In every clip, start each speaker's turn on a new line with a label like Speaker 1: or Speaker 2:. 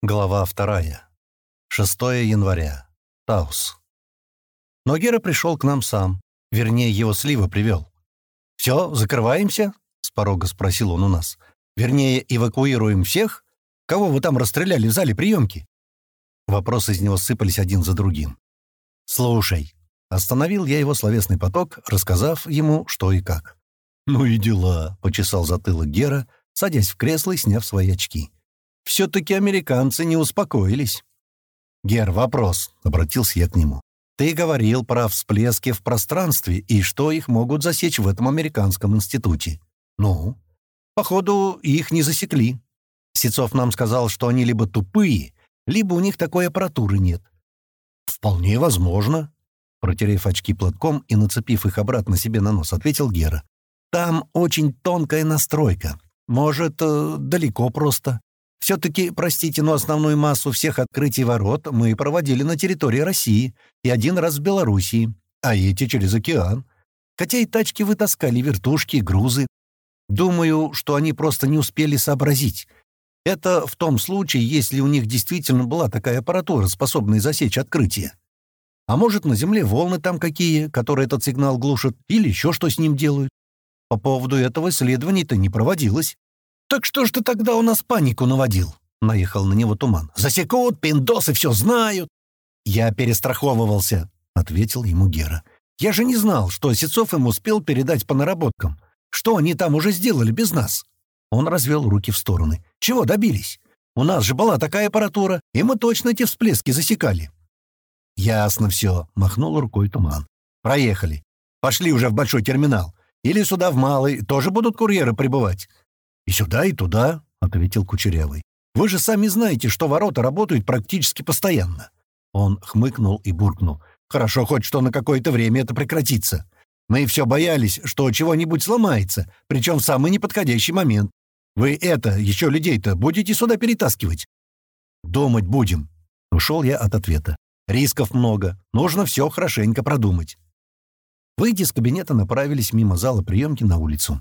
Speaker 1: Глава вторая. 6 января. Таус. Но Гера пришел к нам сам. Вернее, его слива привел. «Все, закрываемся?» — с порога спросил он у нас. «Вернее, эвакуируем всех? Кого вы там расстреляли в зале приемки?» Вопросы из него сыпались один за другим. «Слушай». Остановил я его словесный поток, рассказав ему, что и как. «Ну и дела», — почесал затылок Гера, садясь в кресло и сняв свои очки. Все-таки американцы не успокоились. «Гер, вопрос», — обратился я к нему. «Ты говорил про всплески в пространстве и что их могут засечь в этом американском институте». «Ну?» «Походу, их не засекли. Сецов нам сказал, что они либо тупые, либо у них такой аппаратуры нет». «Вполне возможно», — протерев очки платком и нацепив их обратно себе на нос, ответил Гера. «Там очень тонкая настройка. Может, э, далеко просто. Все-таки, простите, но основную массу всех открытий ворот мы проводили на территории России и один раз в Белоруссии, а эти через океан. Хотя и тачки вытаскали, вертушки, грузы. Думаю, что они просто не успели сообразить. Это в том случае, если у них действительно была такая аппаратура, способная засечь открытие. А может, на Земле волны там какие, которые этот сигнал глушат, или еще что с ним делают. По поводу этого исследований-то не проводилось. «Так что ж ты тогда у нас панику наводил?» — наехал на него туман. «Засекут, пиндосы все знают». «Я перестраховывался», — ответил ему Гера. «Я же не знал, что Сецов им успел передать по наработкам. Что они там уже сделали без нас?» Он развел руки в стороны. «Чего добились? У нас же была такая аппаратура, и мы точно эти всплески засекали». «Ясно все», — махнул рукой туман. «Проехали. Пошли уже в большой терминал. Или сюда в малый тоже будут курьеры прибывать. «И сюда, и туда», — ответил Кучерявый. «Вы же сами знаете, что ворота работают практически постоянно». Он хмыкнул и буркнул. «Хорошо хоть что на какое-то время это прекратится. Мы все боялись, что чего-нибудь сломается, причем в самый неподходящий момент. Вы это, еще людей-то, будете сюда перетаскивать?» «Думать будем», — ушел я от ответа. «Рисков много. Нужно все хорошенько продумать». Выйдя из кабинета, направились мимо зала приемки на улицу.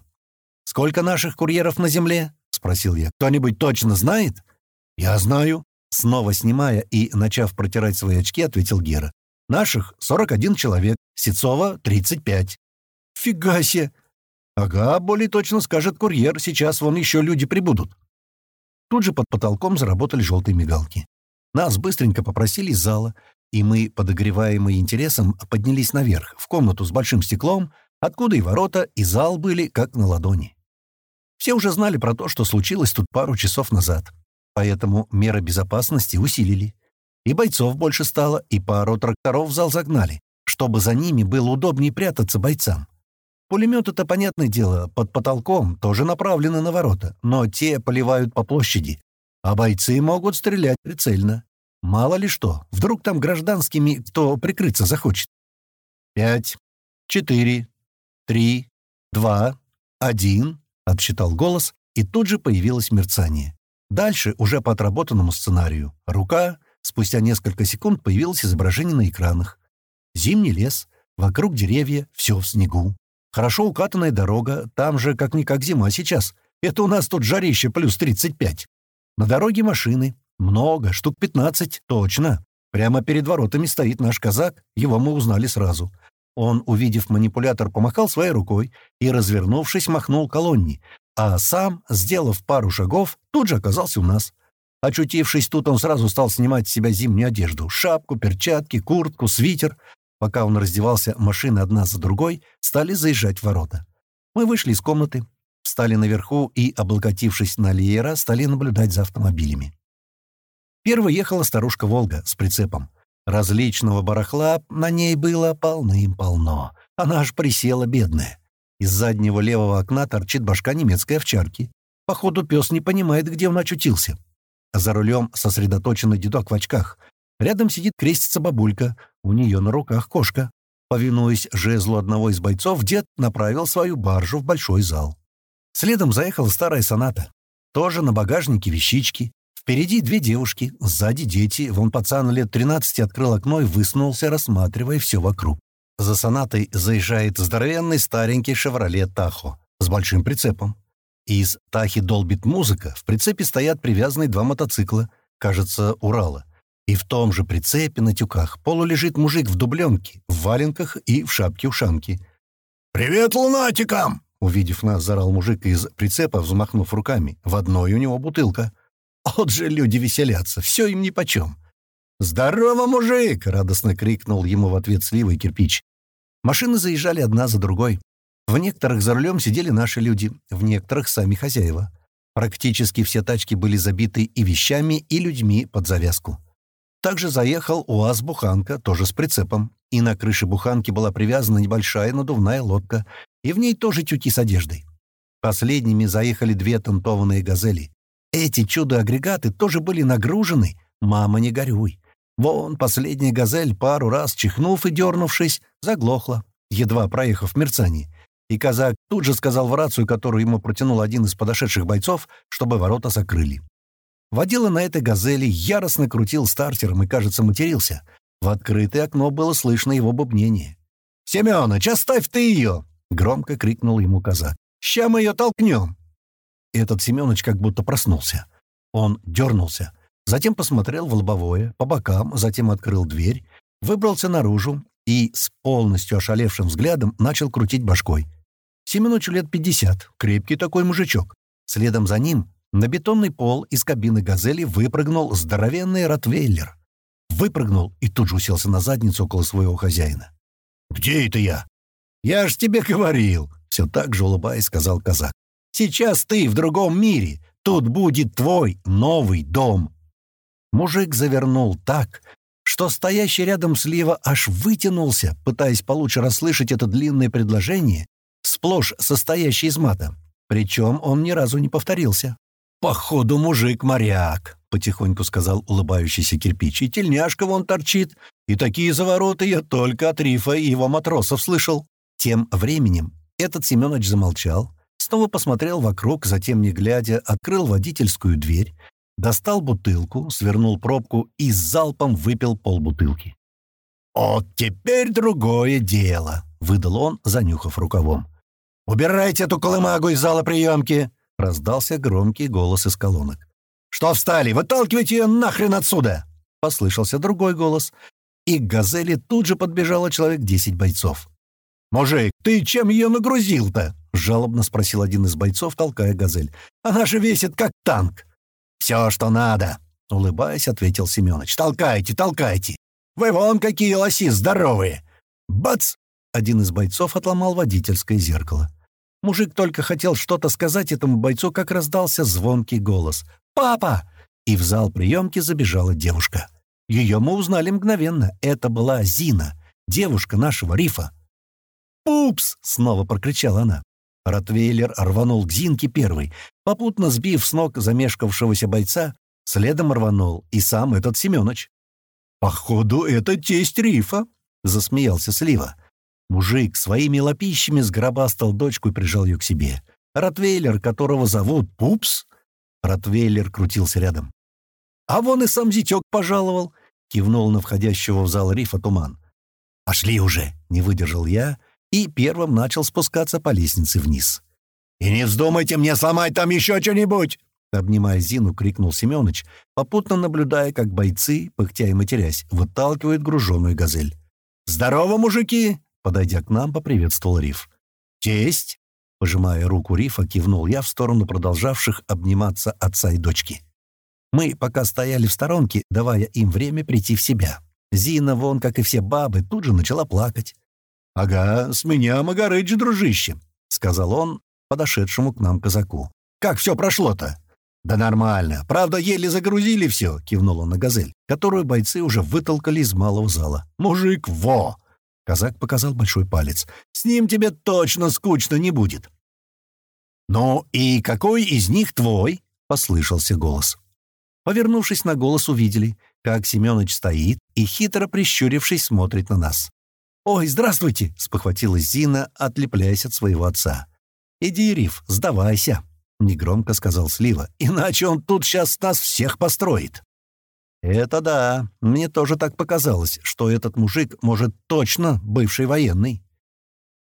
Speaker 1: «Сколько наших курьеров на земле?» — спросил я. «Кто-нибудь точно знает?» «Я знаю». Снова снимая и начав протирать свои очки, ответил Гера. «Наших 41 человек, Сецова — 35». «Фига себе!» «Ага, более точно скажет курьер, сейчас вон еще люди прибудут». Тут же под потолком заработали желтые мигалки. Нас быстренько попросили из зала, и мы, подогреваемые интересом, поднялись наверх, в комнату с большим стеклом, откуда и ворота, и зал были как на ладони. Все уже знали про то, что случилось тут пару часов назад. Поэтому меры безопасности усилили. И бойцов больше стало, и пару тракторов в зал загнали, чтобы за ними было удобнее прятаться бойцам. Пулеметы-то, понятное дело, под потолком тоже направлены на ворота, но те поливают по площади, а бойцы могут стрелять прицельно. Мало ли что, вдруг там гражданскими кто прикрыться захочет. Пять, четыре, три, два, один, Отсчитал голос, и тут же появилось мерцание. Дальше, уже по отработанному сценарию, рука, спустя несколько секунд появилось изображение на экранах. Зимний лес, вокруг деревья, все в снегу. Хорошо укатанная дорога, там же как-никак зима сейчас. Это у нас тут жарище плюс 35. На дороге машины. Много, штук 15, точно. Прямо перед воротами стоит наш казак, его мы узнали сразу. Он, увидев манипулятор, помахал своей рукой и, развернувшись, махнул колонне, а сам, сделав пару шагов, тут же оказался у нас. Очутившись тут, он сразу стал снимать с себя зимнюю одежду — шапку, перчатки, куртку, свитер. Пока он раздевался, машины одна за другой стали заезжать в ворота. Мы вышли из комнаты, встали наверху и, облокотившись на леера, стали наблюдать за автомобилями. Первой ехала старушка «Волга» с прицепом. Различного барахла на ней было полным-полно. Она аж присела, бедная. Из заднего левого окна торчит башка немецкой овчарки. Походу, пес не понимает, где он очутился. За рулем сосредоточенный дедок в очках. Рядом сидит крестится бабулька. У нее на руках кошка. Повинуясь жезлу одного из бойцов, дед направил свою баржу в большой зал. Следом заехала старая соната. Тоже на багажнике вещички. Впереди две девушки, сзади дети. Вон пацан лет 13 открыл окно и высунулся, рассматривая все вокруг. За сонатой заезжает здоровенный старенький «Шевроле Тахо» с большим прицепом. Из Тахи долбит музыка, в прицепе стоят привязанные два мотоцикла. кажется, Урала. И в том же прицепе на тюках полулежит мужик в дубленке, в валенках и в шапке-ушанке.
Speaker 2: «Привет лунатикам!»
Speaker 1: Увидев нас, зарал мужик из прицепа, взмахнув руками. В одной у него бутылка. Вот же люди веселятся, все им нипочем. «Здорово, мужик!» — радостно крикнул ему в ответ слива кирпич. Машины заезжали одна за другой. В некоторых за рулем сидели наши люди, в некоторых — сами хозяева. Практически все тачки были забиты и вещами, и людьми под завязку. Также заехал УАЗ-буханка, тоже с прицепом. И на крыше буханки была привязана небольшая надувная лодка, и в ней тоже тюки с одеждой. Последними заехали две тантованные «Газели». Эти чудо-агрегаты тоже были нагружены. Мама, не горюй. Вон последняя «Газель», пару раз чихнув и дернувшись, заглохла, едва проехав мерцание. И казак тут же сказал в рацию, которую ему протянул один из подошедших бойцов, чтобы ворота закрыли. Водила на этой «Газели» яростно крутил стартером и, кажется, матерился. В открытое окно было слышно его бубнение. «Семёныч, оставь ты ее!» — громко крикнул ему казак. «Ща мы ее толкнем!» Этот Семёныч как будто проснулся. Он дернулся, затем посмотрел в лобовое, по бокам, затем открыл дверь, выбрался наружу и с полностью ошалевшим взглядом начал крутить башкой. Семёнычу лет пятьдесят, крепкий такой мужичок. Следом за ним на бетонный пол из кабины «Газели» выпрыгнул здоровенный ротвейлер. Выпрыгнул и тут же уселся на задницу около своего хозяина.
Speaker 2: «Где это я?»
Speaker 1: «Я ж тебе говорил!» — все так же улыбаясь, сказал казак. «Сейчас ты в другом мире. Тут будет твой новый дом». Мужик завернул так, что стоящий рядом слева аж вытянулся, пытаясь получше расслышать это длинное предложение, сплошь состоящее из мата. Причем он ни разу не повторился. «Походу, мужик-моряк», — потихоньку сказал улыбающийся кирпич. «И тельняшка вон торчит. И такие завороты я только от Рифа и его матросов слышал». Тем временем этот Семёныч замолчал, снова посмотрел вокруг, затем, не глядя, открыл водительскую дверь, достал бутылку, свернул пробку и с залпом выпил полбутылки. «Вот теперь другое дело», — выдал он, занюхав рукавом. «Убирайте эту колымагу из зала приемки!» — раздался громкий голос из колонок. «Что встали? Выталкивайте ее нахрен отсюда!» — послышался другой голос. И к «Газели» тут же подбежало человек десять бойцов. «Мужик, ты чем ее нагрузил-то?» — жалобно спросил один из бойцов, толкая «Газель». «Она же весит, как танк!» «Все, что надо!» — улыбаясь, ответил Семёныч. «Толкайте, толкайте! Вы вон какие лоси здоровые!» «Бац!» — один из бойцов отломал водительское зеркало. Мужик только хотел что-то сказать этому бойцу, как раздался звонкий голос. «Папа!» И в зал приемки забежала девушка. Ее мы узнали мгновенно. Это была Зина, девушка нашего рифа. «Пупс!» — снова прокричала она. Ротвейлер рванул к Зинке первый, попутно сбив с ног замешкавшегося бойца, следом рванул и сам этот Семёныч. «Походу, это тесть Рифа!» — засмеялся Слива. Мужик своими лапищами сграбастал дочку и прижал ее к себе. Ротвейлер, которого зовут Пупс. Ротвейлер крутился рядом. «А вон и сам зятек пожаловал», — кивнул на входящего в зал Рифа Туман. «Пошли уже», — не выдержал я, и первым начал спускаться по лестнице вниз.
Speaker 2: «И не вздумайте мне сломать там еще что-нибудь!»
Speaker 1: Обнимая Зину, крикнул Семёныч, попутно наблюдая, как бойцы, пыхтя и матерясь, выталкивают груженую газель. «Здорово, мужики!» Подойдя к нам, поприветствовал Риф. «Честь!» Пожимая руку Рифа, кивнул я в сторону продолжавших обниматься отца и дочки. Мы пока стояли в сторонке, давая им время прийти в себя. Зина, вон, как и все бабы, тут же начала плакать. «Ага, с меня Магарыч, дружище», — сказал он подошедшему к нам казаку. «Как все прошло-то?» «Да нормально. Правда, еле загрузили все», — кивнул он на «Газель», которую бойцы уже вытолкали из малого зала. «Мужик, во!» Казак показал большой палец. «С ним тебе точно скучно не будет». «Ну и какой из них твой?» — послышался голос. Повернувшись на голос, увидели, как Семёныч стоит и, хитро прищурившись, смотрит на нас. «Ой, здравствуйте!» — спохватилась Зина, отлепляясь от своего отца. «Иди, Риф, сдавайся!» — негромко сказал Слива. «Иначе он тут сейчас нас всех построит!» «Это да. Мне тоже так показалось, что этот мужик, может, точно бывший военный.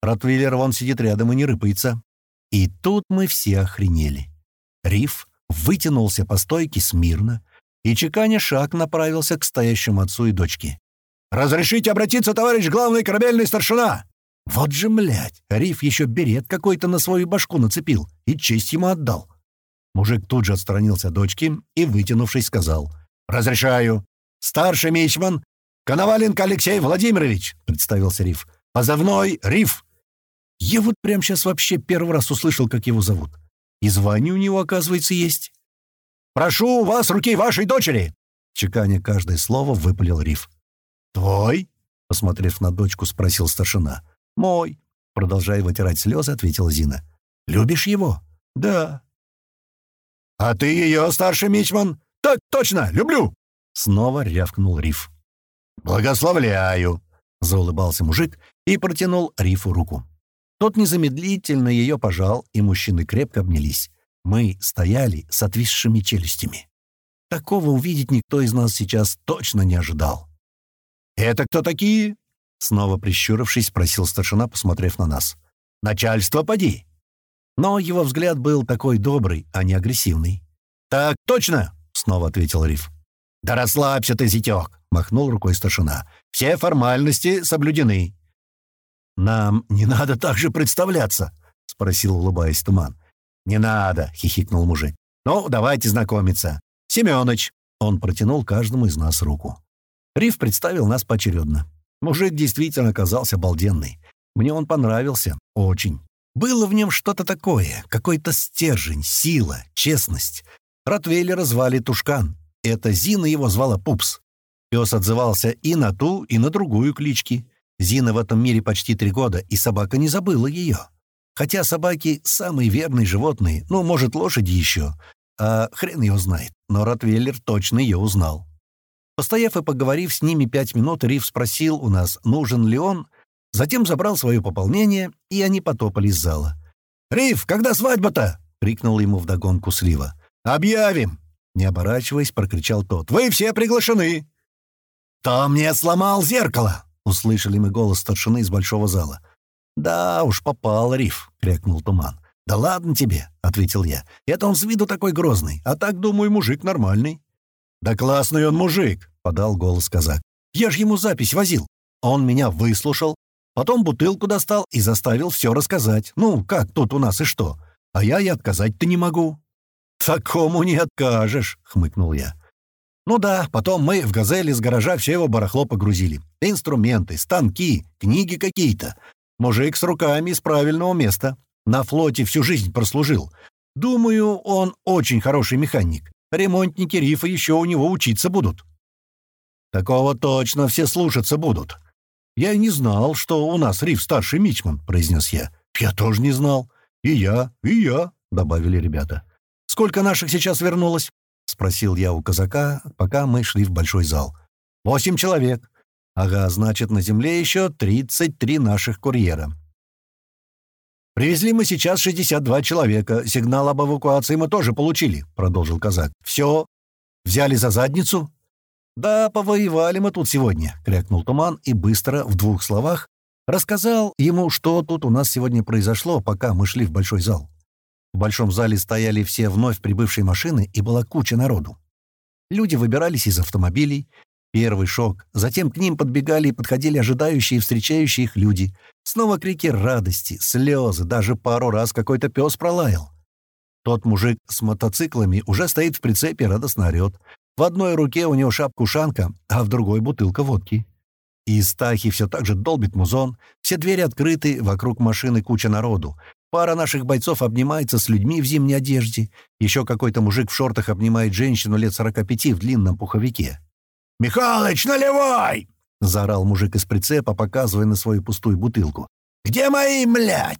Speaker 1: Ротвейлер вон сидит рядом и не рыпается. И тут мы все охренели. Риф вытянулся по стойке смирно, и, чеканя шаг, направился к стоящему отцу и дочке.
Speaker 2: «Разрешите обратиться, товарищ главный корабельный старшина!»
Speaker 1: Вот же, млядь, Риф еще берет какой-то на свою башку нацепил и честь ему отдал. Мужик тут же отстранился от дочки и, вытянувшись, сказал. «Разрешаю. Старший мичман Коноваленко Алексей Владимирович», — представился Риф. «Позывной Риф». Я вот прямо сейчас вообще первый раз услышал, как его зовут. И звание у него, оказывается, есть.
Speaker 2: «Прошу вас руки вашей дочери!»
Speaker 1: Чеканя каждое слово, выпалил Риф.
Speaker 2: «Твой?»
Speaker 1: — посмотрев на дочку, спросил старшина. «Мой», — продолжая вытирать слезы, ответила Зина. «Любишь его?»
Speaker 2: «Да». «А ты ее, старший мичман?» «Так точно, люблю!»
Speaker 1: Снова рявкнул Риф.
Speaker 2: «Благословляю!» — заулыбался мужик и протянул Рифу руку.
Speaker 1: Тот незамедлительно ее пожал, и мужчины крепко обнялись. Мы стояли с отвисшими челюстями. Такого увидеть никто из нас сейчас точно не ожидал.
Speaker 2: «Это кто такие?»
Speaker 1: Снова прищурившись, спросил старшина, посмотрев на нас.
Speaker 2: «Начальство, поди!»
Speaker 1: Но его взгляд был такой добрый, а не агрессивный.
Speaker 2: «Так точно!» — снова ответил Риф.
Speaker 1: «Да расслабься ты, зятёк!» — махнул рукой старшина. «Все формальности соблюдены».
Speaker 2: «Нам не надо так же представляться?» — спросил, улыбаясь Туман.
Speaker 1: «Не надо!» — хихикнул мужик. «Ну, давайте знакомиться. Семёныч!» Он протянул каждому из нас руку. Риф представил нас поочередно. Мужик действительно оказался обалденный. Мне он понравился. Очень. Было в нем что-то такое. Какой-то стержень, сила, честность. Ротвейлера звали Тушкан. Это Зина его звала Пупс. Пес отзывался и на ту, и на другую клички. Зина в этом мире почти три года, и собака не забыла ее. Хотя собаки — самые верные животные, ну, может, лошади еще. А хрен ее знает, но Ротвейлер точно ее узнал. Постояв и поговорив с ними пять минут, Риф спросил у нас, нужен ли он, затем забрал свое пополнение, и они потопали из зала.
Speaker 2: «Риф, когда свадьба-то?» — крикнул ему вдогонку Слива. «Объявим!» — не оборачиваясь, прокричал тот. «Вы все приглашены!» «Кто мне сломал зеркало?» — услышали мы голос старшины из большого зала.
Speaker 1: «Да уж, попал, Риф!» — крякнул Туман. «Да ладно тебе!» — ответил я. «Это он с виду такой грозный, а так, думаю, мужик нормальный».
Speaker 2: «Да классный он мужик!» — подал голос казак.
Speaker 1: «Я ж ему запись возил. Он меня выслушал, потом бутылку достал и заставил все рассказать. Ну, как тут у нас и что. А я и отказать-то не могу».
Speaker 2: «Такому не откажешь», — хмыкнул я.
Speaker 1: «Ну да, потом мы в «Газели» с гаража все его барахло погрузили. Инструменты, станки, книги какие-то. Мужик с руками из правильного места. На флоте всю жизнь прослужил. Думаю, он очень хороший механик. Ремонтники рифа еще у него учиться будут».
Speaker 2: «Такого точно все слушаться будут».
Speaker 1: «Я и не знал, что у нас риф старший мичман», — произнес я.
Speaker 2: «Я тоже не знал. И я, и я», — добавили ребята.
Speaker 1: «Сколько наших сейчас вернулось?» — спросил я у казака, пока мы шли в большой зал. «Восемь человек. Ага, значит, на земле еще тридцать три наших курьера. «Привезли мы сейчас 62 человека. Сигнал об эвакуации мы тоже получили», — продолжил казак. «Все. Взяли за задницу?» «Да, повоевали мы тут сегодня», — крякнул Туман и быстро, в двух словах, рассказал ему, что тут у нас сегодня произошло, пока мы шли в большой зал. В большом зале стояли все вновь прибывшие машины, и была куча народу. Люди выбирались из автомобилей, Первый шок. Затем к ним подбегали и подходили ожидающие и встречающие их люди. Снова крики радости, слезы, даже пару раз какой-то пес пролаял. Тот мужик с мотоциклами уже стоит в прицепе, радостно орёт. В одной руке у него шапка-ушанка, а в другой бутылка водки. И Стахи все так же долбит музон, все двери открыты, вокруг машины куча народу. Пара наших бойцов обнимается с людьми в зимней одежде. Еще какой-то мужик в шортах обнимает женщину лет 45 в длинном пуховике.
Speaker 2: «Михалыч, наливай!»
Speaker 1: — заорал мужик из прицепа, показывая на свою пустую бутылку.
Speaker 2: «Где мои, млядь?»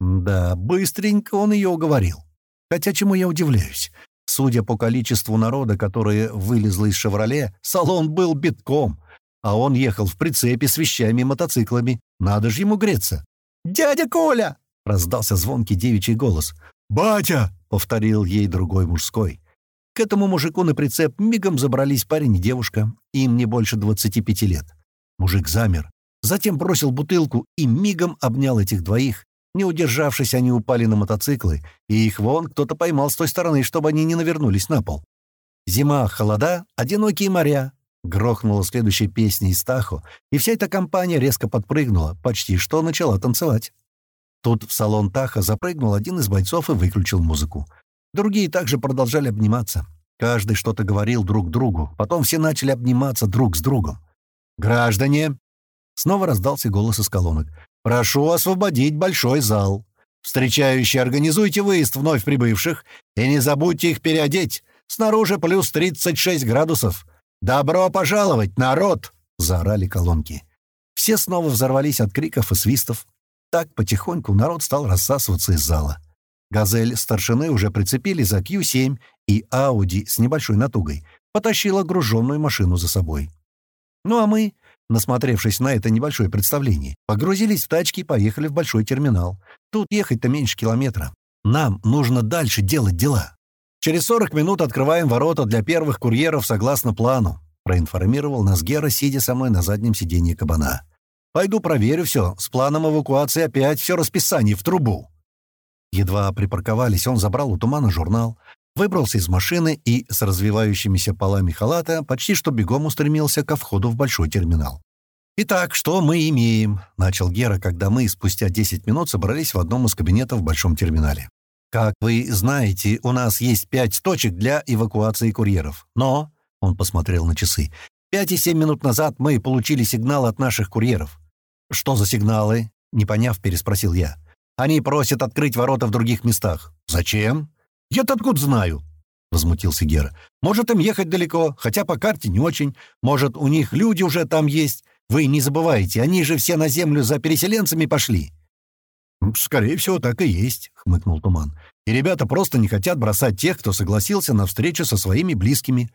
Speaker 1: Да, быстренько он ее уговорил. Хотя чему я удивляюсь? Судя по количеству народа, которое вылезло из «Шевроле», салон был битком, а он ехал в прицепе с вещами и мотоциклами. Надо же ему греться.
Speaker 2: «Дядя Коля!»
Speaker 1: — раздался звонкий девичий голос.
Speaker 2: «Батя!»
Speaker 1: — повторил ей другой мужской. К этому мужику на прицеп мигом забрались парень и девушка, им не больше 25 лет. Мужик замер, затем бросил бутылку и мигом обнял этих двоих. Не удержавшись, они упали на мотоциклы, и их вон кто-то поймал с той стороны, чтобы они не навернулись на пол. Зима, холода, одинокие моря. Грохнула следующая песня из Тахо, и вся эта компания резко подпрыгнула, почти что начала танцевать. Тут в салон Таха запрыгнул один из бойцов и выключил музыку. Другие также продолжали обниматься. Каждый что-то говорил друг другу. Потом все начали обниматься друг с другом. «Граждане!» Снова раздался голос из колонок. «Прошу освободить большой зал. Встречающие, организуйте выезд вновь прибывших и не забудьте их переодеть. Снаружи плюс 36 градусов. «Добро пожаловать, народ!» — заорали колонки. Все снова взорвались от криков и свистов. Так потихоньку народ стал рассасываться из зала. «Газель» старшины уже прицепили за Q7, и «Ауди» с небольшой натугой потащила груженную машину за собой. Ну а мы, насмотревшись на это небольшое представление, погрузились в тачки и поехали в большой терминал. Тут ехать-то меньше километра. Нам нужно дальше делать дела. Через 40 минут открываем ворота для первых курьеров согласно плану», — проинформировал нас Гера, сидя со мной на заднем сиденье кабана. «Пойду проверю все. С планом эвакуации опять все расписание в трубу». Едва припарковались, он забрал у тумана журнал, выбрался из машины и с развивающимися полами халата почти что бегом устремился ко входу в большой терминал. «Итак, что мы имеем?» — начал Гера, когда мы спустя 10 минут собрались в одном из кабинетов в большом терминале. «Как вы знаете, у нас есть пять точек для эвакуации курьеров. Но...» — он посмотрел на часы. «Пять и семь минут назад мы получили сигнал от наших курьеров». «Что за сигналы?» — не поняв, переспросил я. «Они просят открыть ворота в других местах». «Зачем?» «Я-то откуда знаю?» — возмутился Гера. «Может, им ехать далеко, хотя по карте не очень. Может, у них люди уже там есть. Вы не забывайте, они же все на землю за переселенцами пошли». «Скорее всего, так и есть», — хмыкнул Туман. «И ребята просто не хотят бросать тех, кто согласился на встречу со своими близкими».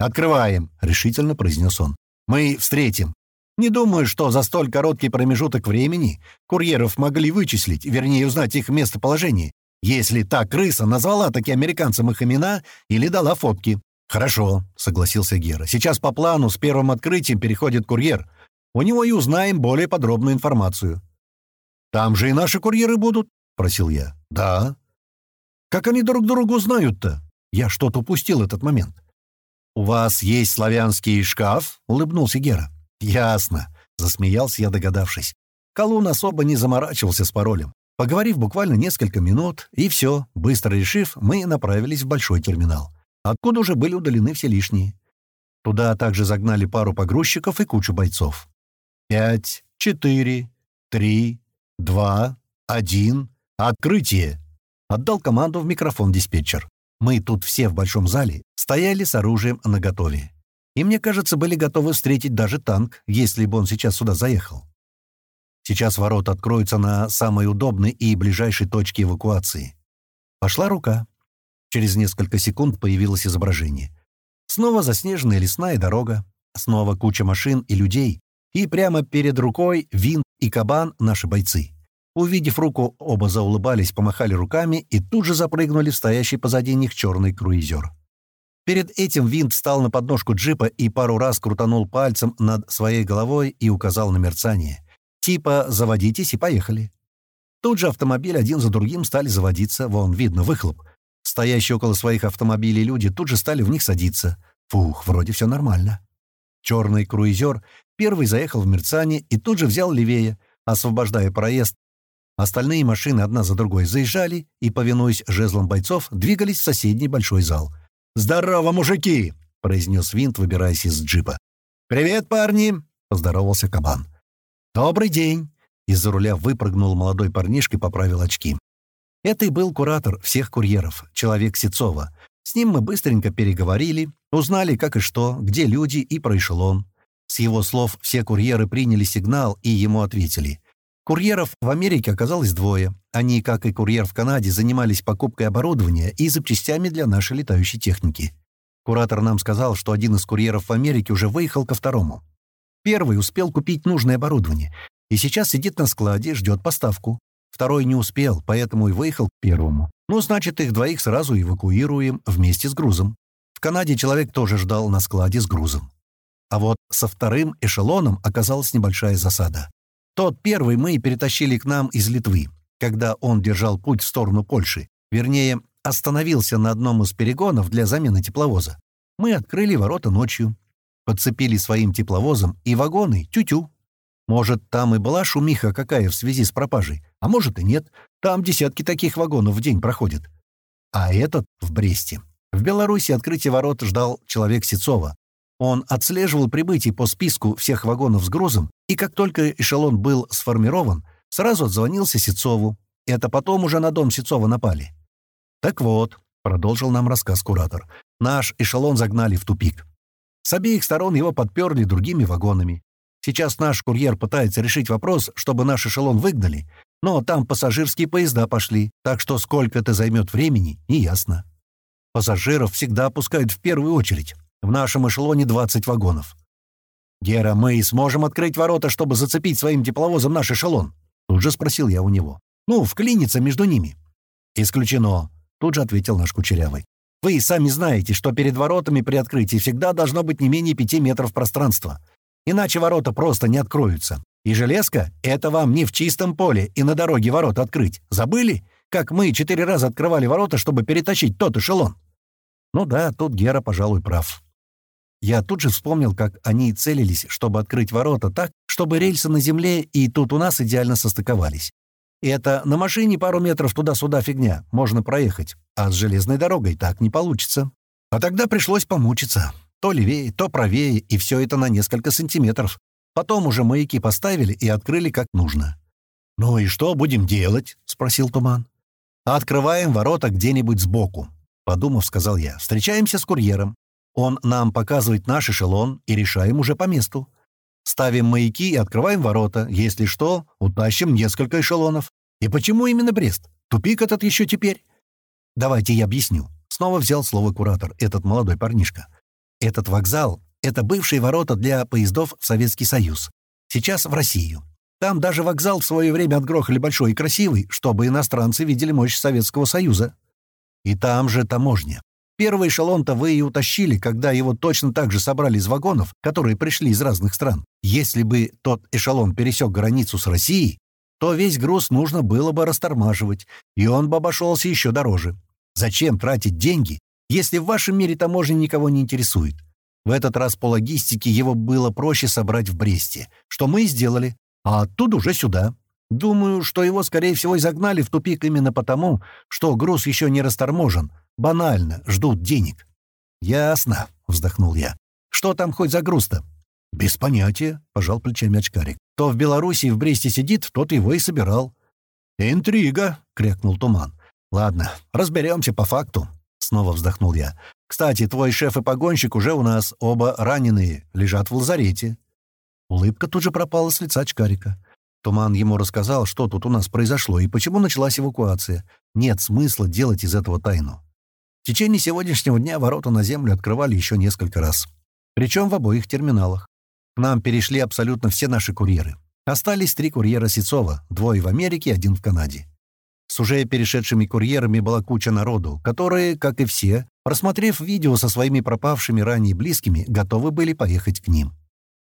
Speaker 1: «Открываем», — решительно произнес он. «Мы встретим. Не думаю, что за столь короткий промежуток времени курьеров могли вычислить, вернее, узнать их местоположение, если та крыса назвала таки американцам их имена или дала фотки». «Хорошо», — согласился Гера. «Сейчас по плану с первым открытием переходит курьер. У него и узнаем более подробную информацию». «Там же и наши курьеры будут?» — просил я. «Да». «Как они друг друга узнают-то? Я что-то упустил этот момент». «У вас есть славянский шкаф?» — улыбнулся Гера. «Ясно», — засмеялся я, догадавшись. Колун особо не заморачивался с паролем. Поговорив буквально несколько минут, и все, быстро решив, мы направились в большой терминал, откуда уже были удалены все лишние. Туда также загнали пару погрузчиков и кучу бойцов. «Пять, четыре, три, два, один, открытие!» Отдал команду в микрофон диспетчер. Мы тут все в большом зале стояли с оружием наготове. И мне кажется, были готовы встретить даже танк, если бы он сейчас сюда заехал. Сейчас ворота откроются на самой удобной и ближайшей точке эвакуации. Пошла рука. Через несколько секунд появилось изображение. Снова заснеженная лесная дорога, снова куча машин и людей, и прямо перед рукой винт и кабан наши бойцы. Увидев руку, оба заулыбались, помахали руками и тут же запрыгнули в стоящий позади них черный круизер. Перед этим винт встал на подножку джипа и пару раз крутанул пальцем над своей головой и указал на мерцание. Типа «заводитесь» и поехали. Тут же автомобиль один за другим стали заводиться, вон, видно, выхлоп. Стоящие около своих автомобилей люди тут же стали в них садиться. Фух, вроде все нормально. Черный круизер первый заехал в мерцание и тут же взял левее, освобождая проезд. Остальные машины одна за другой заезжали и, повинуясь жезлам бойцов, двигались в соседний большой зал. «Здорово, мужики!» — произнес Винт, выбираясь из джипа. «Привет, парни!» — поздоровался кабан. «Добрый день!» — из-за руля выпрыгнул молодой парнишка и поправил очки. Это и был куратор всех курьеров, человек Сецова. С ним мы быстренько переговорили, узнали, как и что, где люди и про эшелон. С его слов все курьеры приняли сигнал и ему ответили. Курьеров в Америке оказалось двое. Они, как и курьер в Канаде, занимались покупкой оборудования и запчастями для нашей летающей техники. Куратор нам сказал, что один из курьеров в Америке уже выехал ко второму. Первый успел купить нужное оборудование и сейчас сидит на складе, ждет поставку. Второй не успел, поэтому и выехал к первому. Ну, значит, их двоих сразу эвакуируем вместе с грузом. В Канаде человек тоже ждал на складе с грузом. А вот со вторым эшелоном оказалась небольшая засада. Тот первый мы перетащили к нам из Литвы, когда он держал путь в сторону Польши. Вернее, остановился на одном из перегонов для замены тепловоза. Мы открыли ворота ночью, подцепили своим тепловозом и вагоны тю-тю. Может, там и была шумиха какая в связи с пропажей, а может и нет. Там десятки таких вагонов в день проходят. А этот в Бресте. В Беларуси открытие ворот ждал человек Сецова. Он отслеживал прибытие по списку всех вагонов с грузом, и как только эшелон был сформирован, сразу отзвонился Сецову. Это потом уже на дом Сецова напали. «Так вот», — продолжил нам рассказ куратор, — «наш эшелон загнали в тупик. С обеих сторон его подперли другими вагонами. Сейчас наш курьер пытается решить вопрос, чтобы наш эшелон выгнали, но там пассажирские поезда пошли, так что сколько это займет времени, неясно. Пассажиров всегда опускают в первую очередь. В нашем эшелоне 20 вагонов. «Гера, мы сможем открыть ворота, чтобы зацепить своим тепловозом наш эшелон?» Тут же спросил я у него. «Ну, вклиниться между ними». «Исключено», — тут же ответил наш Кучерявый. «Вы сами знаете, что перед воротами при открытии всегда должно быть не менее пяти метров пространства. Иначе ворота просто не откроются. И железка — это вам не в чистом поле и на дороге ворота открыть. Забыли, как мы четыре раза открывали ворота, чтобы перетащить тот эшелон?» Ну да, тут Гера, пожалуй, прав. Я тут же вспомнил, как они целились, чтобы открыть ворота так, чтобы рельсы на земле и тут у нас идеально состыковались. И это на машине пару метров туда-сюда фигня, можно проехать, а с железной дорогой так не получится. А тогда пришлось помучиться. То левее, то правее, и все это на несколько сантиметров. Потом уже маяки поставили и открыли как нужно. «Ну и что будем делать?» — спросил Туман. «Открываем ворота где-нибудь сбоку», — подумав, сказал я. «Встречаемся с курьером. Он нам показывает наш эшелон и решаем уже по месту. Ставим маяки и открываем ворота. Если что, утащим несколько эшелонов. И почему именно Брест? Тупик этот еще теперь. Давайте я объясню. Снова взял слово куратор, этот молодой парнишка. Этот вокзал — это бывшие ворота для поездов в Советский Союз. Сейчас в Россию. Там даже вокзал в свое время отгрохали большой и красивый, чтобы иностранцы видели мощь Советского Союза. И там же таможня. Первый эшелон-то вы и утащили, когда его точно так же собрали из вагонов, которые пришли из разных стран. Если бы тот эшелон пересек границу с Россией, то весь груз нужно было бы растормаживать, и он бы обошелся еще дороже. Зачем тратить деньги, если в вашем мире таможня никого не интересует? В этот раз по логистике его было проще собрать в Бресте, что мы и сделали, а оттуда уже сюда. Думаю, что его, скорее всего, загнали в тупик именно потому, что груз еще не расторможен, Банально, ждут денег». «Ясно», — вздохнул я. «Что там хоть за груз-то?» «Без понятия», — пожал плечами очкарик. «Кто в Беларуси и в Бресте сидит, тот его и собирал». «Интрига», — крякнул Туман. «Ладно, разберемся по факту», — снова вздохнул я. «Кстати, твой шеф и погонщик уже у нас, оба раненые, лежат в лазарете». Улыбка тут же пропала с лица очкарика. Туман ему рассказал, что тут у нас произошло и почему началась эвакуация. Нет смысла делать из этого тайну. В течение сегодняшнего дня ворота на землю открывали еще несколько раз. Причем в обоих терминалах. К нам перешли абсолютно все наши курьеры. Остались три курьера Сицова, двое в Америке, один в Канаде. С уже перешедшими курьерами была куча народу, которые, как и все, просмотрев видео со своими пропавшими ранее близкими, готовы были поехать к ним.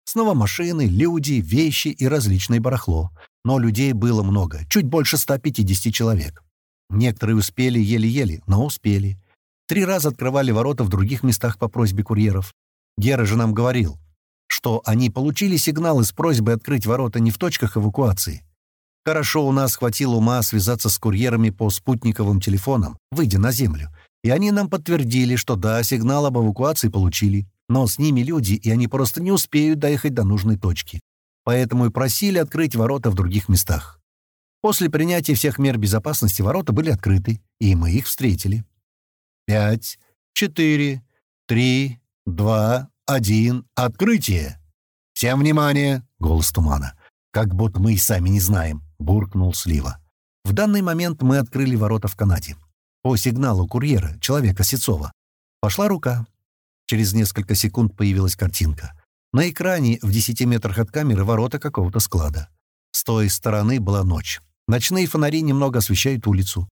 Speaker 1: Снова машины, люди, вещи и различное барахло. Но людей было много, чуть больше 150 человек. Некоторые успели еле-еле, но успели. Три раза открывали ворота в других местах по просьбе курьеров. Гера же нам говорил, что они получили сигналы с просьбой открыть ворота не в точках эвакуации. Хорошо у нас хватило ума связаться с курьерами по спутниковым телефонам, выйдя на землю. И они нам подтвердили, что да, сигнал об эвакуации получили, но с ними люди, и они просто не успеют доехать до нужной точки. Поэтому и просили открыть ворота в других местах. После принятия всех мер безопасности ворота были открыты, и мы их встретили. Пять, четыре, три, два, один. Открытие! Всем внимание! Голос тумана. Как будто мы и сами не знаем, буркнул Слива. В данный момент мы открыли ворота в Канаде. По сигналу курьера, человека Сецова. Пошла рука. Через несколько секунд появилась картинка. На экране в десяти метрах от камеры ворота какого-то склада. С той стороны была ночь. Ночные фонари немного освещают улицу.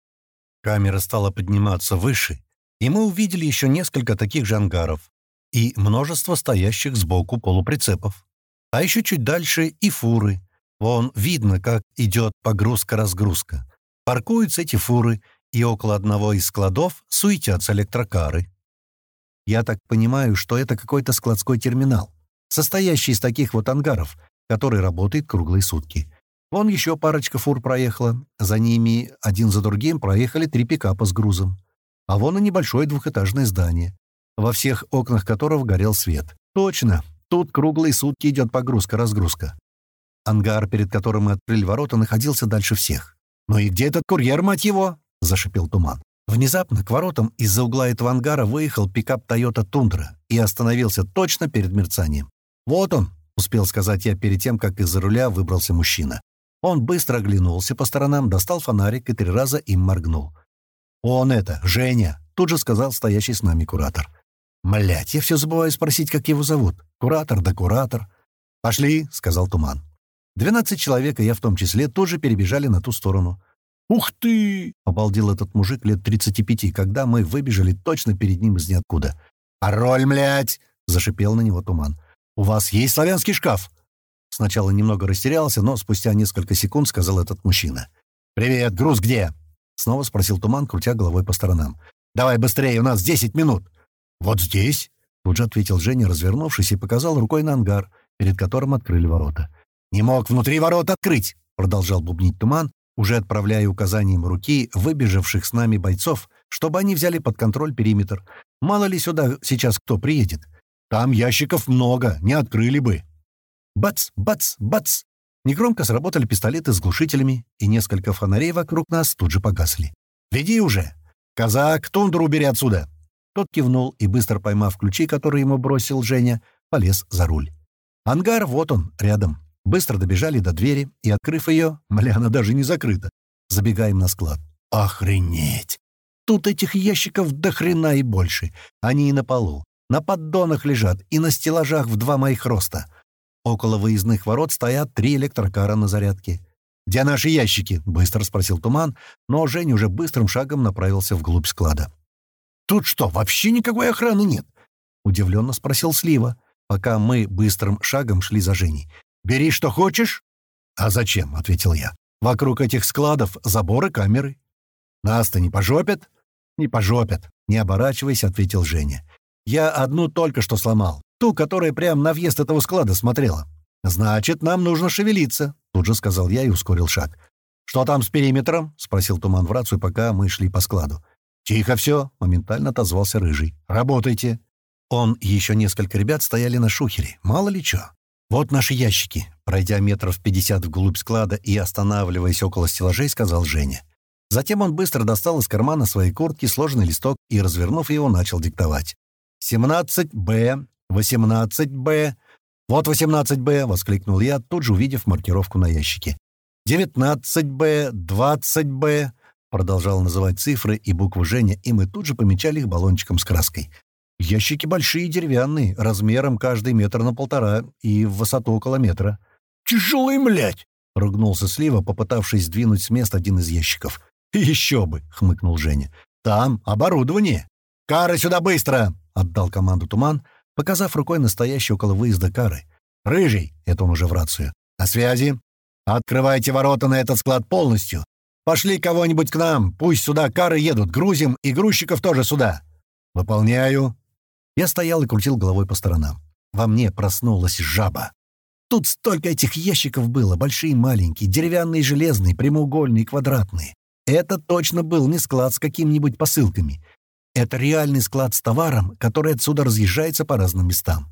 Speaker 1: Камера стала подниматься выше, и мы увидели еще несколько таких же ангаров и множество стоящих сбоку полуприцепов. А еще чуть дальше и фуры. Вон видно, как идет погрузка-разгрузка. Паркуются эти фуры, и около одного из складов суетятся электрокары. Я так понимаю, что это какой-то складской терминал, состоящий из таких вот ангаров, который работает круглые сутки. Вон еще парочка фур проехала. За ними один за другим проехали три пикапа с грузом. А вон и небольшое двухэтажное здание, во всех окнах которого горел свет. Точно, тут круглые сутки идет погрузка-разгрузка. Ангар, перед которым мы открыли ворота, находился дальше всех. «Ну и где этот курьер, мать его?» — зашипел туман. Внезапно к воротам из-за угла этого ангара выехал пикап Toyota Тундра и остановился точно перед мерцанием. «Вот он!» — успел сказать я перед тем, как из-за руля выбрался мужчина. Он быстро оглянулся по сторонам, достал фонарик и три раза им моргнул. «Он это, Женя!» — тут же сказал стоящий с нами куратор. «Млядь, я все забываю спросить, как его зовут. Куратор да куратор». «Пошли», — сказал Туман. Двенадцать человек, и я в том числе, тоже перебежали на ту сторону. «Ух ты!» — обалдел этот мужик лет тридцати пяти, когда мы выбежали точно перед ним из ниоткуда. «Пароль, млядь!» — зашипел на него Туман. «У вас есть славянский шкаф?» Сначала немного растерялся, но спустя несколько секунд сказал этот мужчина. «Привет, груз где?» Снова спросил Туман, крутя головой по сторонам. «Давай быстрее, у нас десять минут!» «Вот здесь!» Тут же ответил Женя, развернувшись, и показал рукой на ангар, перед которым открыли ворота. «Не мог внутри ворот открыть!» Продолжал бубнить Туман, уже отправляя указанием руки выбежавших с нами бойцов, чтобы они взяли под контроль периметр. Мало ли сюда сейчас кто приедет. Там ящиков много, не открыли бы. Бац, бац, бац! Негромко сработали пистолеты с глушителями, и несколько фонарей вокруг нас тут же погасли. «Веди уже! Казак, тундру убери отсюда!» Тот кивнул и, быстро поймав ключи, которые ему бросил Женя, полез за руль. Ангар, вот он, рядом. Быстро добежали до двери, и, открыв ее, мля, она даже не закрыта, забегаем на склад. Охренеть! Тут этих ящиков до хрена и больше. Они и на полу, на поддонах лежат, и на стеллажах в два моих роста — Около выездных ворот стоят три электрокара на зарядке. «Где наши ящики?» — быстро спросил Туман, но Женя уже быстрым шагом направился вглубь склада. «Тут что, вообще никакой охраны нет?» — удивленно спросил Слива, пока мы быстрым шагом шли за Женей. «Бери, что хочешь». «А зачем?» — ответил я. «Вокруг этих складов заборы камеры». «Нас-то не пожопят?» «Не пожопят», — не оборачиваясь, ответил Женя. «Я одну только что сломал. Ту, которая прямо на въезд этого склада смотрела. «Значит, нам нужно шевелиться», — тут же сказал я и ускорил шаг. «Что там с периметром?» — спросил Туман в рацию, пока мы шли по складу. «Тихо все», — моментально отозвался Рыжий. «Работайте». Он и еще несколько ребят стояли на шухере. Мало ли что. «Вот наши ящики», — пройдя метров пятьдесят вглубь склада и останавливаясь около стеллажей, сказал Женя. Затем он быстро достал из кармана своей куртки сложный листок и, развернув его, начал диктовать. «17-Б, 18Б. Вот 18Б, воскликнул я, тут же увидев маркировку на ящике. 19Б, 20Б, продолжал называть цифры и буквы Женя, и мы тут же помечали их баллончиком с краской. Ящики большие, деревянные, размером каждый метр на полтора и в высоту около метра. «Тяжелый, млядь!» — ругнулся Слива, попытавшись сдвинуть с места один из ящиков. «Еще бы!» — хмыкнул Женя. «Там оборудование!» «Кары сюда быстро!» — отдал команду Туман — показав рукой настоящий около выезда кары. «Рыжий!» — это он уже в рацию. «На связи! Открывайте ворота на этот склад полностью! Пошли кого-нибудь к нам! Пусть сюда кары едут, грузим, и грузчиков тоже сюда!» «Выполняю!» Я стоял и крутил головой по сторонам. Во мне проснулась жаба. Тут столько этих ящиков было, большие и маленькие, деревянные и железные, прямоугольные и квадратные. Это точно был не склад с какими-нибудь посылками. Это реальный склад с товаром, который отсюда разъезжается по разным местам.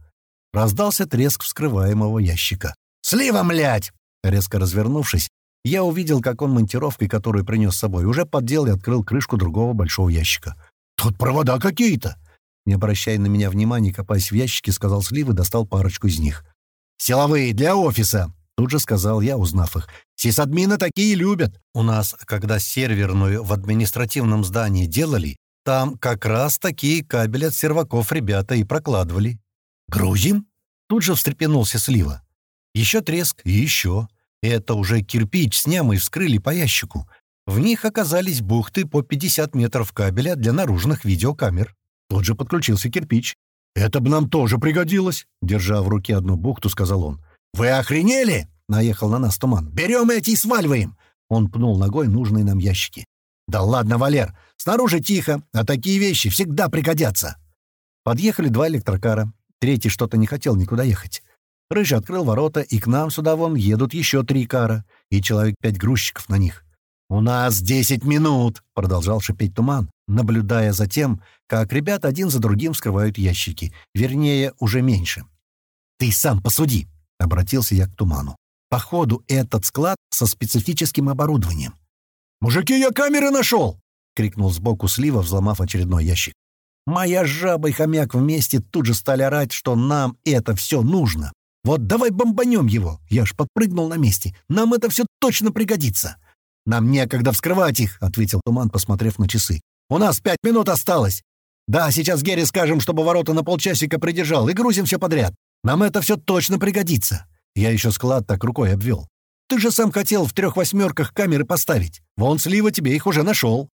Speaker 1: Раздался треск вскрываемого ящика. «Слива, млядь!» Резко развернувшись, я увидел, как он монтировкой, которую принес с собой, уже поддел и открыл крышку другого большого ящика. «Тут провода какие-то!» Не обращая на меня внимания, копаясь в ящике, сказал Слива и достал парочку из них. «Силовые, для офиса!» Тут же сказал я, узнав их. «Сисадмины такие любят!» У нас, когда серверную в административном здании делали, там как раз такие кабели от серваков ребята и прокладывали. «Грузим?» Тут же встрепенулся Слива. Еще треск и еще. Это уже кирпич с нямой вскрыли по ящику. В них оказались бухты по 50 метров кабеля для наружных видеокамер. Тут же подключился кирпич. «Это бы нам тоже пригодилось!» Держа в руке одну бухту, сказал он. «Вы охренели?» — наехал на нас туман. «Берем эти и сваливаем!» Он пнул ногой нужные нам ящики. «Да ладно, Валер, снаружи тихо, а такие вещи всегда пригодятся». Подъехали два электрокара. Третий что-то не хотел никуда ехать. Рыжий открыл ворота, и к нам сюда вон едут еще три кара, и человек пять грузчиков на них. «У нас десять минут!» — продолжал шипеть туман, наблюдая за тем, как ребята один за другим вскрывают ящики. Вернее, уже меньше. «Ты сам посуди!» — обратился я к туману. «Походу, этот склад со специфическим оборудованием».
Speaker 2: «Мужики, я камеры нашел!» — крикнул сбоку слива, взломав очередной ящик.
Speaker 1: Моя жаба и хомяк вместе тут же стали орать, что нам это все нужно. Вот давай бомбанем его. Я ж подпрыгнул на месте. Нам это все точно пригодится. Нам некогда вскрывать их, — ответил Туман, посмотрев на часы. У нас пять минут осталось. Да, сейчас Герри скажем, чтобы ворота на полчасика придержал, и грузим все подряд. Нам это все точно пригодится. Я еще склад так рукой обвел. Ты же сам хотел в трех восьмерках камеры поставить. Вон слива тебе их уже нашел.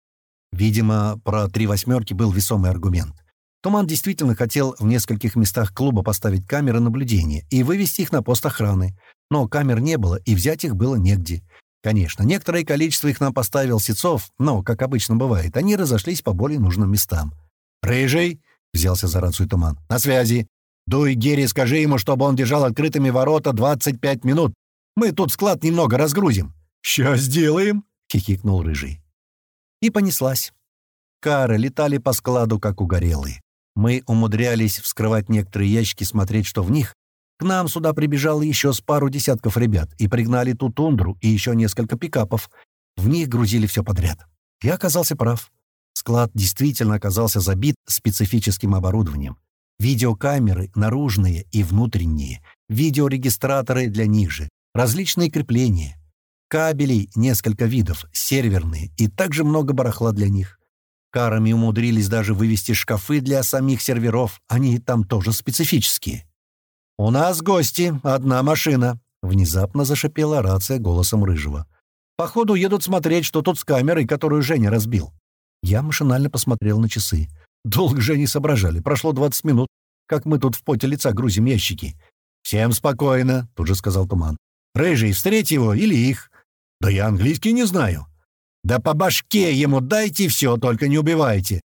Speaker 1: Видимо, про три восьмерки был весомый аргумент. Туман действительно хотел в нескольких местах клуба поставить камеры наблюдения и вывести их на пост охраны. Но камер не было, и взять их было негде. Конечно, некоторое количество их нам поставил Сецов, но, как обычно бывает, они разошлись по более нужным местам. «Рыжий!» — взялся за рацию Туман. «На связи! Дуй Герри, скажи ему, чтобы он держал открытыми ворота 25 минут. Мы тут склад немного разгрузим».
Speaker 2: «Сейчас сделаем!»
Speaker 1: — хихикнул Рыжий и понеслась. Кары летали по складу, как угорелые. Мы умудрялись вскрывать некоторые ящики, смотреть, что в них. К нам сюда прибежало еще с пару десятков ребят и пригнали ту тундру и еще несколько пикапов. В них грузили все подряд. Я оказался прав. Склад действительно оказался забит специфическим оборудованием. Видеокамеры, наружные и внутренние, видеорегистраторы для них же, различные крепления. Кабелей несколько видов, серверные, и также много барахла для них. Карами умудрились даже вывести шкафы для самих серверов, они там тоже специфические. «У нас гости, одна машина», — внезапно зашипела рация голосом Рыжего. «Походу, едут смотреть, что тут с камерой, которую Женя разбил». Я машинально посмотрел на часы. Долго же они соображали, прошло 20 минут, как мы тут в поте лица грузим ящики. «Всем спокойно», — тут же сказал Туман. «Рыжий, встреть его или их. «Да я английский не знаю». «Да по башке ему дайте все, только не убивайте.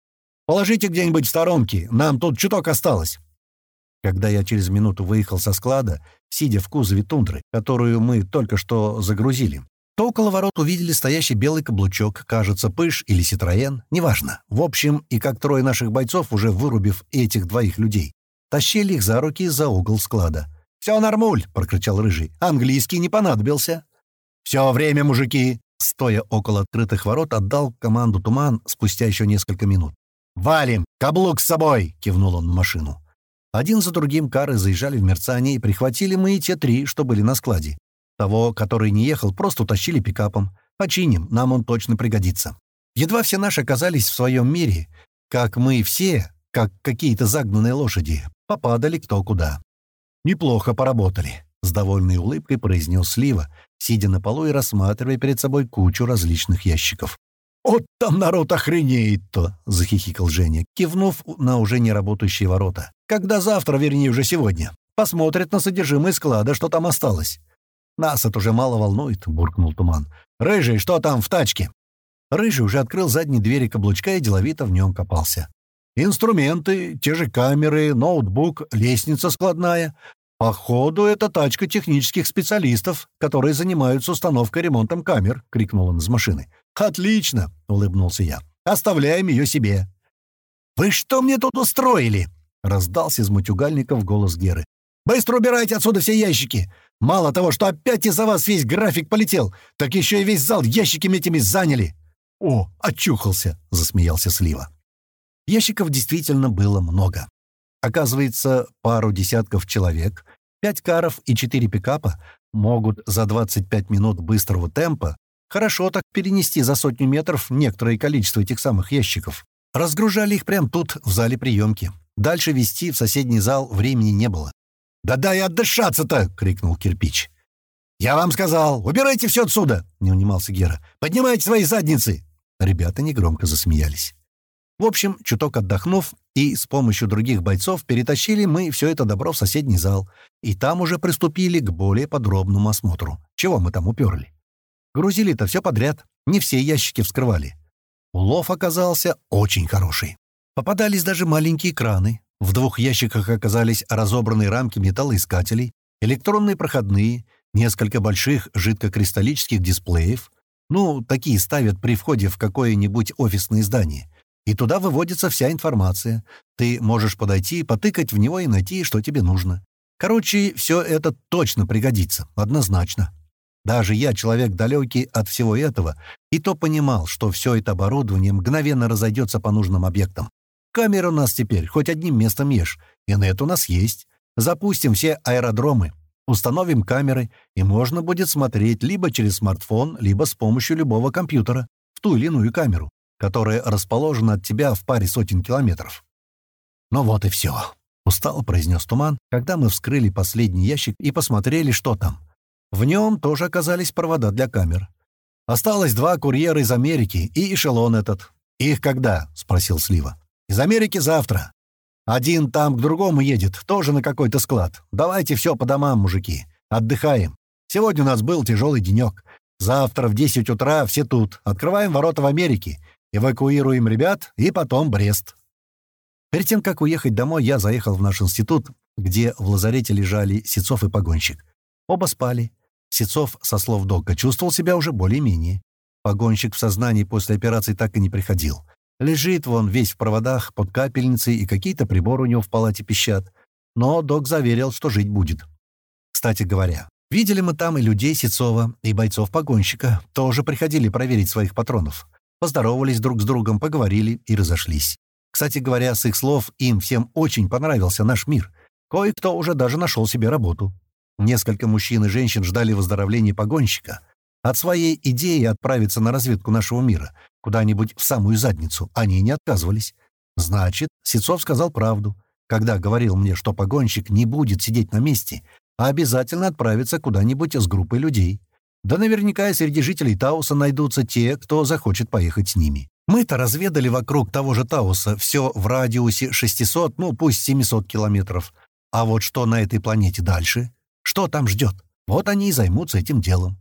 Speaker 1: Положите где-нибудь в сторонке, нам тут чуток осталось». Когда я через минуту выехал со склада, сидя в кузове тундры, которую мы только что загрузили, то около ворот увидели стоящий белый каблучок, кажется, пыш или ситроен, неважно. В общем, и как трое наших бойцов, уже вырубив этих двоих людей, тащили их за руки за угол склада. «Все нормуль!» — прокричал Рыжий. «Английский не понадобился!» «Все время, мужики!» Стоя около открытых ворот, отдал команду «Туман» спустя еще несколько минут. «Валим! Каблук с собой!» — кивнул он на машину. Один за другим кары заезжали в мерцание, и прихватили мы и те три, что были на складе. Того, который не ехал, просто утащили пикапом. Починим, нам он точно пригодится. Едва все наши оказались в своем мире, как мы все, как какие-то загнанные лошади, попадали кто куда. Неплохо поработали. С довольной улыбкой произнес Слива, сидя на полу и рассматривая перед собой кучу различных ящиков. «Вот там народ охренеет-то!» — захихикал Женя, кивнув на уже не работающие ворота. «Когда завтра, вернее, уже сегодня, посмотрят на содержимое склада, что там осталось». «Нас это уже мало волнует», — буркнул Туман. «Рыжий, что там в тачке?» Рыжий уже открыл задние двери каблучка и деловито в нем копался. «Инструменты, те же камеры, ноутбук, лестница складная, «Походу, это тачка технических специалистов, которые занимаются установкой и ремонтом камер», — крикнул он из машины. «Отлично!» — улыбнулся я. «Оставляем ее себе». «Вы что мне тут устроили?» — раздался из матюгальников голос Геры. «Быстро убирайте отсюда все ящики! Мало того, что опять из-за вас весь график полетел, так еще и весь зал ящиками этими заняли!» «О, очухался!» — засмеялся Слива. Ящиков действительно было много. Оказывается, пару десятков человек, пять каров и четыре пикапа могут за 25 минут быстрого темпа хорошо так перенести за сотню метров некоторое количество этих самых ящиков. Разгружали их прямо тут, в зале приемки. Дальше вести в соседний зал времени не было. «Да дай отдышаться-то!» — крикнул кирпич. «Я вам сказал, убирайте все отсюда!» — не унимался Гера. «Поднимайте свои задницы!» Ребята негромко засмеялись. В общем, чуток отдохнув, и с помощью других бойцов перетащили мы все это добро в соседний зал, и там уже приступили к более подробному осмотру. Чего мы там уперли? Грузили-то все подряд, не все ящики вскрывали. Улов оказался очень хороший. Попадались даже маленькие краны. В двух ящиках оказались разобранные рамки металлоискателей, электронные проходные, несколько больших жидкокристаллических дисплеев. Ну, такие ставят при входе в какое-нибудь офисное здание. И туда выводится вся информация. Ты можешь подойти, потыкать в него и найти, что тебе нужно. Короче, все это точно пригодится, однозначно. Даже я, человек далекий от всего этого, и то понимал, что все это оборудование мгновенно разойдется по нужным объектам. Камера у нас теперь хоть одним местом ешь, и нет у нас есть. Запустим все аэродромы, установим камеры, и можно будет смотреть либо через смартфон, либо с помощью любого компьютера в ту или иную камеру, которая расположена от тебя в паре сотен километров. Ну вот и все. Устало произнес Туман, когда мы вскрыли последний ящик и посмотрели, что там. В нем тоже оказались провода для камер. Осталось два курьера из Америки и эшелон этот. «Их когда?» — спросил Слива. «Из Америки завтра. Один там к другому едет, тоже на какой-то склад. Давайте все по домам, мужики. Отдыхаем. Сегодня у нас был тяжелый денек. Завтра в 10 утра все тут. Открываем ворота в Америке. Эвакуируем ребят и потом Брест». Перед тем, как уехать домой, я заехал в наш институт, где в лазарете лежали Сецов и Погонщик. Оба спали. Сецов, со слов Дока, чувствовал себя уже более-менее. Погонщик в сознании после операции так и не приходил. Лежит вон весь в проводах, под капельницей, и какие-то приборы у него в палате пищат. Но док заверил, что жить будет. Кстати говоря, видели мы там и людей Сецова, и бойцов погонщика. Тоже приходили проверить своих патронов. Поздоровались друг с другом, поговорили и разошлись. Кстати говоря, с их слов, им всем очень понравился наш мир. Кое-кто уже даже нашел себе работу. Несколько мужчин и женщин ждали выздоровления погонщика. От своей идеи отправиться на разведку нашего мира, куда-нибудь в самую задницу, они не отказывались. Значит, Сецов сказал правду, когда говорил мне, что погонщик не будет сидеть на месте, а обязательно отправится куда-нибудь с группой людей. Да наверняка среди жителей Тауса найдутся те, кто захочет поехать с ними. Мы-то разведали вокруг того же Тауса все в радиусе 600, ну пусть 700 километров. А вот что на этой планете дальше? Что там ждет? Вот они и займутся этим делом.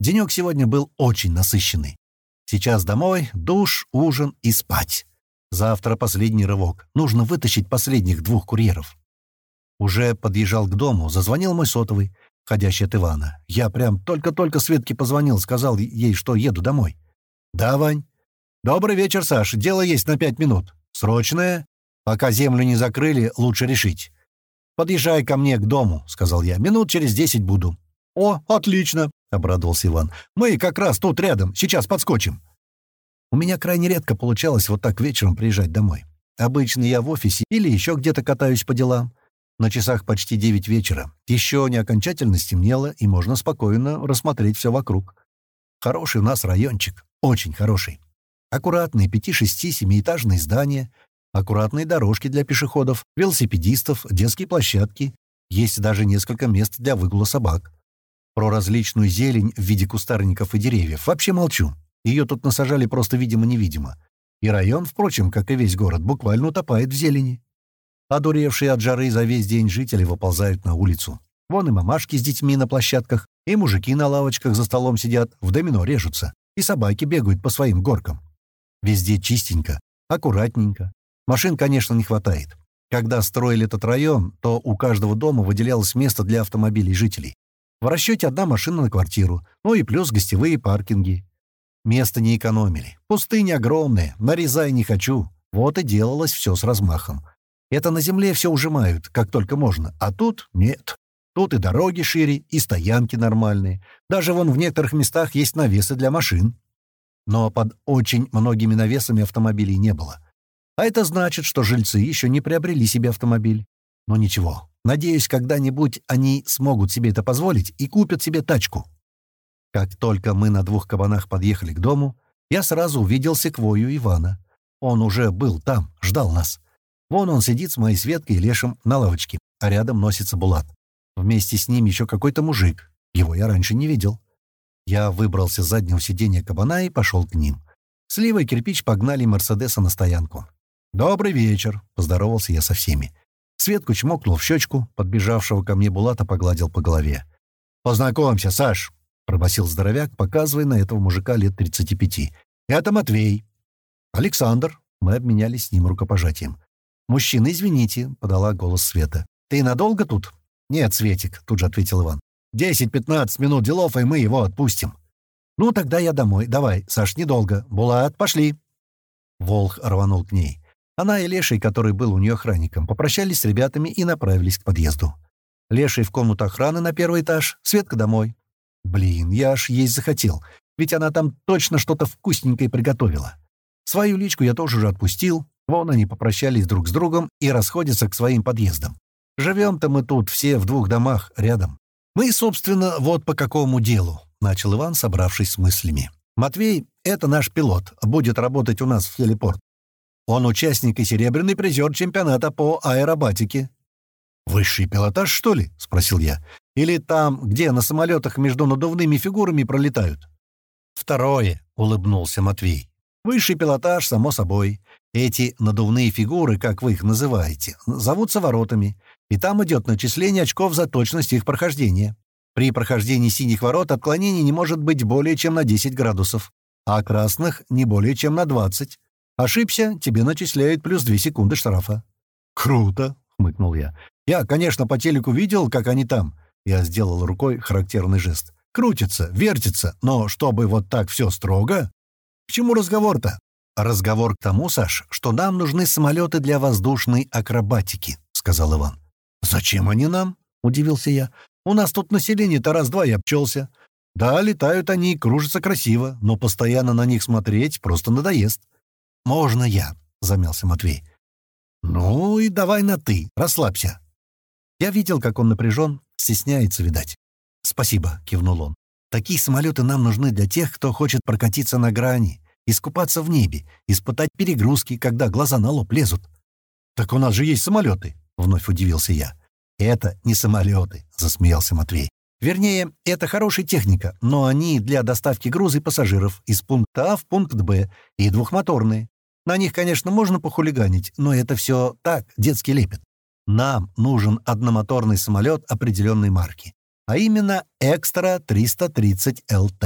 Speaker 1: Денек сегодня был очень насыщенный. Сейчас домой, душ, ужин и спать. Завтра последний рывок. Нужно вытащить последних двух курьеров. Уже подъезжал к дому, зазвонил мой сотовый, входящий от Ивана. Я прям только-только Светке позвонил, сказал ей, что еду домой. «Да, Вань?» «Добрый вечер, Саш. Дело есть на пять минут. Срочное. Пока землю не закрыли, лучше решить. «Подъезжай ко мне к дому», — сказал я. «Минут через десять буду». «О, отлично», — обрадовался Иван. «Мы как раз тут рядом. Сейчас подскочим». У меня крайне редко получалось вот так вечером приезжать домой. Обычно я в офисе или еще где-то катаюсь по делам. На часах почти девять вечера. Еще не окончательно стемнело, и можно спокойно рассмотреть все вокруг. Хороший у нас райончик. Очень хороший. Аккуратные пяти-шести-семиэтажные здания, аккуратные дорожки для пешеходов, велосипедистов, детские площадки. Есть даже несколько мест для выгула собак. Про различную зелень в виде кустарников и деревьев вообще молчу. Ее тут насажали просто видимо-невидимо. И район, впрочем, как и весь город, буквально утопает в зелени. Одуревшие от жары за весь день жители выползают на улицу. Вон и мамашки с детьми на площадках, и мужики на лавочках за столом сидят, в домино режутся, и собаки бегают по своим горкам. Везде чистенько, аккуратненько, Машин, конечно, не хватает. Когда строили этот район, то у каждого дома выделялось место для автомобилей жителей. В расчете одна машина на квартиру, ну и плюс гостевые паркинги. Места не экономили. Пустыни огромные, нарезай не хочу. Вот и делалось все с размахом. Это на земле все ужимают, как только можно, а тут нет. Тут и дороги шире, и стоянки нормальные. Даже вон в некоторых местах есть навесы для машин. Но под очень многими навесами автомобилей не было. А это значит, что жильцы еще не приобрели себе автомобиль. Но ничего, надеюсь, когда-нибудь они смогут себе это позволить и купят себе тачку. Как только мы на двух кабанах подъехали к дому, я сразу увидел секвою Ивана. Он уже был там, ждал нас. Вон он сидит с моей Светкой и Лешем на лавочке, а рядом носится Булат. Вместе с ним еще какой-то мужик. Его я раньше не видел. Я выбрался с заднего сиденья кабана и пошел к ним. Слива и кирпич погнали Мерседеса на стоянку. «Добрый вечер», — поздоровался я со всеми. Светку чмокнул в щечку, подбежавшего ко мне Булата погладил по голове. «Познакомься, Саш», — пробасил здоровяк, показывая на этого мужика лет 35. «Это Матвей». «Александр», — мы обменялись с ним рукопожатием. «Мужчина, извините», — подала голос Света. «Ты надолго тут?» «Нет, Светик», — тут же ответил Иван. «Десять-пятнадцать минут делов, и мы его отпустим». «Ну, тогда я домой. Давай, Саш, недолго. Булат, пошли». Волх рванул к ней. Она и Леший, который был у нее охранником, попрощались с ребятами и направились к подъезду. Леший в комнату охраны на первый этаж, Светка домой. Блин, я аж есть захотел, ведь она там точно что-то вкусненькое приготовила. Свою личку я тоже уже отпустил, вон они попрощались друг с другом и расходятся к своим подъездам. Живем-то мы тут все в двух домах рядом. Мы, собственно, вот по какому делу, — начал Иван, собравшись с мыслями. Матвей — это наш пилот, будет работать у нас в хелипорт. Он участник и серебряный призер чемпионата по аэробатике». «Высший пилотаж, что ли?» — спросил я. «Или там, где на самолетах между надувными фигурами пролетают?» «Второе», — улыбнулся Матвей. «Высший пилотаж, само собой. Эти надувные фигуры, как вы их называете, зовутся воротами, и там идет начисление очков за точность их прохождения. При прохождении синих ворот отклонение не может быть более чем на 10 градусов, а красных — не более чем на 20. Ошибся, тебе начисляют плюс две секунды штрафа». «Круто!» — хмыкнул я. «Я, конечно, по телеку видел, как они там...» Я сделал рукой характерный жест. «Крутится, вертится, но чтобы вот так все строго...» «К чему разговор-то?» «Разговор к тому, Саш, что нам нужны самолеты для воздушной акробатики», — сказал Иван. «Зачем они нам?» — удивился я. «У нас тут население-то раз-два и обчелся. Да, летают они, кружатся красиво, но постоянно на них смотреть просто надоест. «Можно я», — замялся Матвей. «Ну и давай на «ты», расслабься». Я видел, как он напряжен, стесняется, видать. «Спасибо», — кивнул он. «Такие самолеты нам нужны для тех, кто хочет прокатиться на грани, искупаться в небе, испытать перегрузки, когда глаза на лоб лезут». «Так у нас же есть самолеты», — вновь удивился я. «Это не самолеты», — засмеялся Матвей. «Вернее, это хорошая техника, но они для доставки груза и пассажиров из пункта А в пункт Б и двухмоторные. На них, конечно, можно похулиганить, но это все так, детский лепет. Нам нужен одномоторный самолет определенной марки, а именно Экстра 330 ЛТ.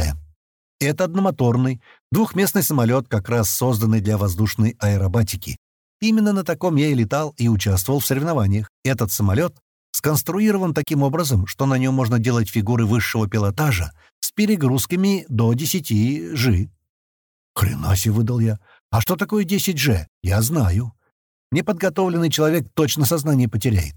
Speaker 1: Это одномоторный, двухместный самолет, как раз созданный для воздушной аэробатики. Именно на таком я и летал и участвовал в соревнованиях. Этот самолет сконструирован таким образом, что на нем можно делать фигуры высшего пилотажа с перегрузками до 10 G. «Хрена себе!» — выдал я. А что такое 10G? Я знаю. Неподготовленный человек точно сознание потеряет.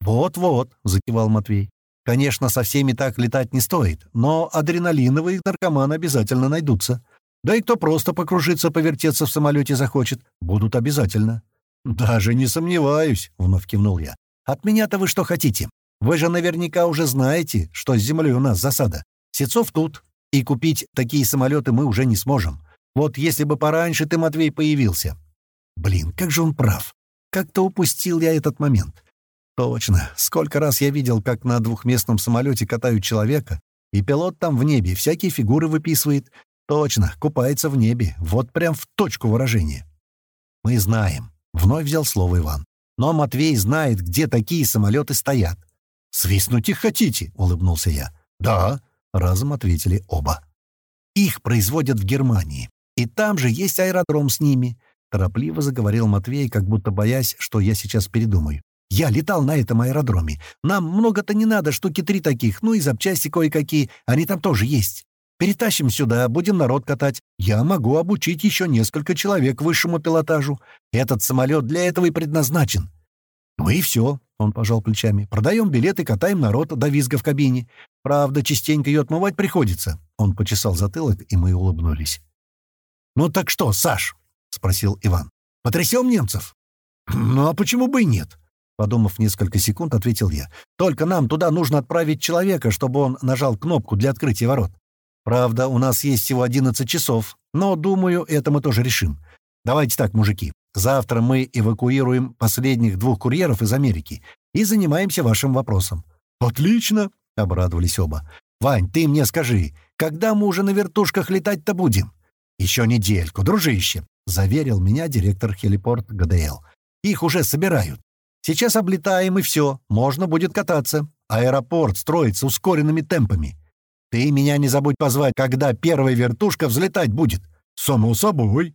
Speaker 1: «Вот-вот», — закивал Матвей. «Конечно, со всеми так летать не стоит, но адреналиновые наркоманы обязательно найдутся. Да и кто просто покружиться, повертеться в самолете захочет, будут обязательно». «Даже не сомневаюсь», — вновь кивнул я. «От меня-то вы что хотите? Вы же наверняка уже знаете, что с землей у нас засада. Сецов тут, и купить такие самолеты мы уже не сможем. Вот если бы пораньше ты, Матвей, появился. Блин, как же он прав. Как-то упустил я этот момент. Точно. Сколько раз я видел, как на двухместном самолете катают человека, и пилот там в небе всякие фигуры выписывает. Точно, купается в небе. Вот прям в точку выражения. Мы знаем. Вновь взял слово Иван. Но Матвей знает, где такие самолеты стоят. «Свистнуть их хотите?» — улыбнулся я. «Да», — разом ответили оба. «Их производят в Германии. И там же есть аэродром с ними», — торопливо заговорил Матвей, как будто боясь, что я сейчас передумаю. «Я летал на этом аэродроме. Нам много-то не надо, штуки три таких, ну и запчасти кое-какие, они там тоже есть. Перетащим сюда, будем народ катать. Я могу обучить еще несколько человек высшему пилотажу. Этот самолет для этого и предназначен». «Ну и все», — он пожал плечами. «Продаем билеты, катаем народ до визга в кабине. Правда, частенько ее отмывать приходится». Он почесал затылок, и мы улыбнулись. «Ну так что, Саш?» — спросил Иван. «Потрясем немцев?» «Ну а почему бы и нет?» Подумав несколько секунд, ответил я. «Только нам туда нужно отправить человека, чтобы он нажал кнопку для открытия ворот. Правда, у нас есть всего 11 часов, но, думаю, это мы тоже решим. Давайте так, мужики. Завтра мы эвакуируем последних двух курьеров из Америки и занимаемся вашим вопросом». «Отлично!» — обрадовались оба. «Вань, ты мне скажи, когда мы уже на вертушках летать-то будем?» «Еще недельку, дружище», — заверил меня директор хелипорт ГДЛ. «Их уже собирают. Сейчас облетаем, и все, можно будет кататься. Аэропорт строится ускоренными темпами. Ты меня не забудь позвать, когда первая вертушка взлетать будет». «Само собой»,